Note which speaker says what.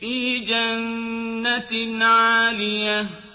Speaker 1: فِي جَنَّةٍ عَالِيَةٍ